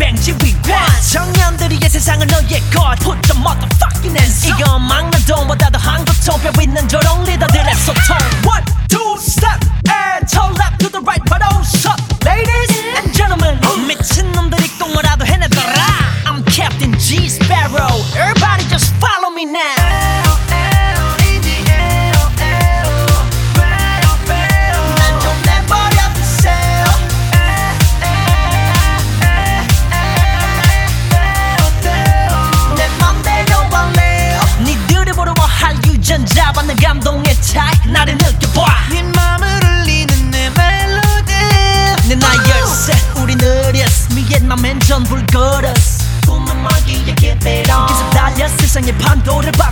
That's me, Big Bang 지휘관. 청년들이 이 세상을 너의 것. Put the motherfucking hands up. 이건 막나동보다 더한 고통뼈 있는 저런 감동의 차이 나를 느껴봐. 네 맘을 울리는 내 멜로디. 내 나이 열쇠 우리 느렸어. 미의 맘엔 전불거렸어. 꿈은 멀기에 on 계속 달려 세상의 판도를 바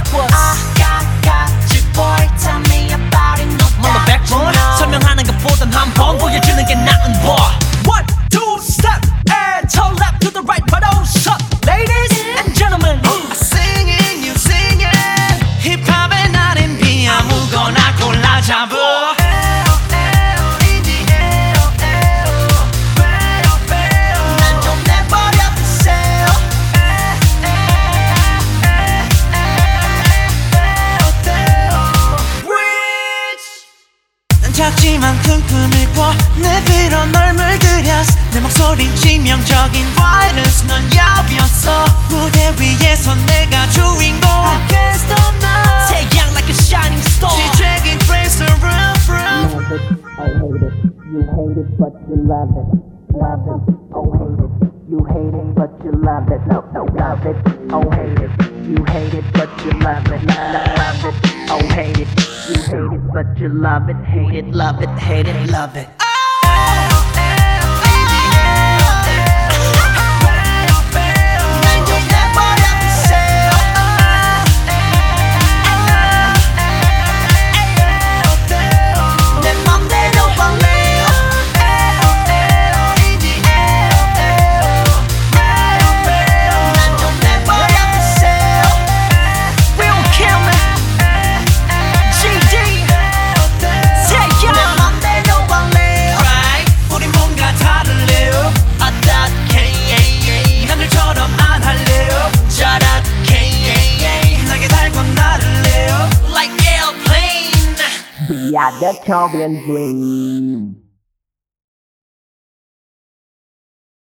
작지만 큰 꿈을 꿔내 빌어 널 물들였어 내 목소린 치명적인 바이러스 넌 야비었어 무대 위에서 내가 주인공 I can't stop now 태양 like a shining star 지책인 praise the room room love it, oh hate it. You hate it, but you love it. Love it, oh hate it. You hate it, but you love it. No, no, love it, oh hate it. You hate it, but you love it. Love, love it, oh hate it. You hate it, but you love it. Hate it, love it, hate it, love it. that the children dream.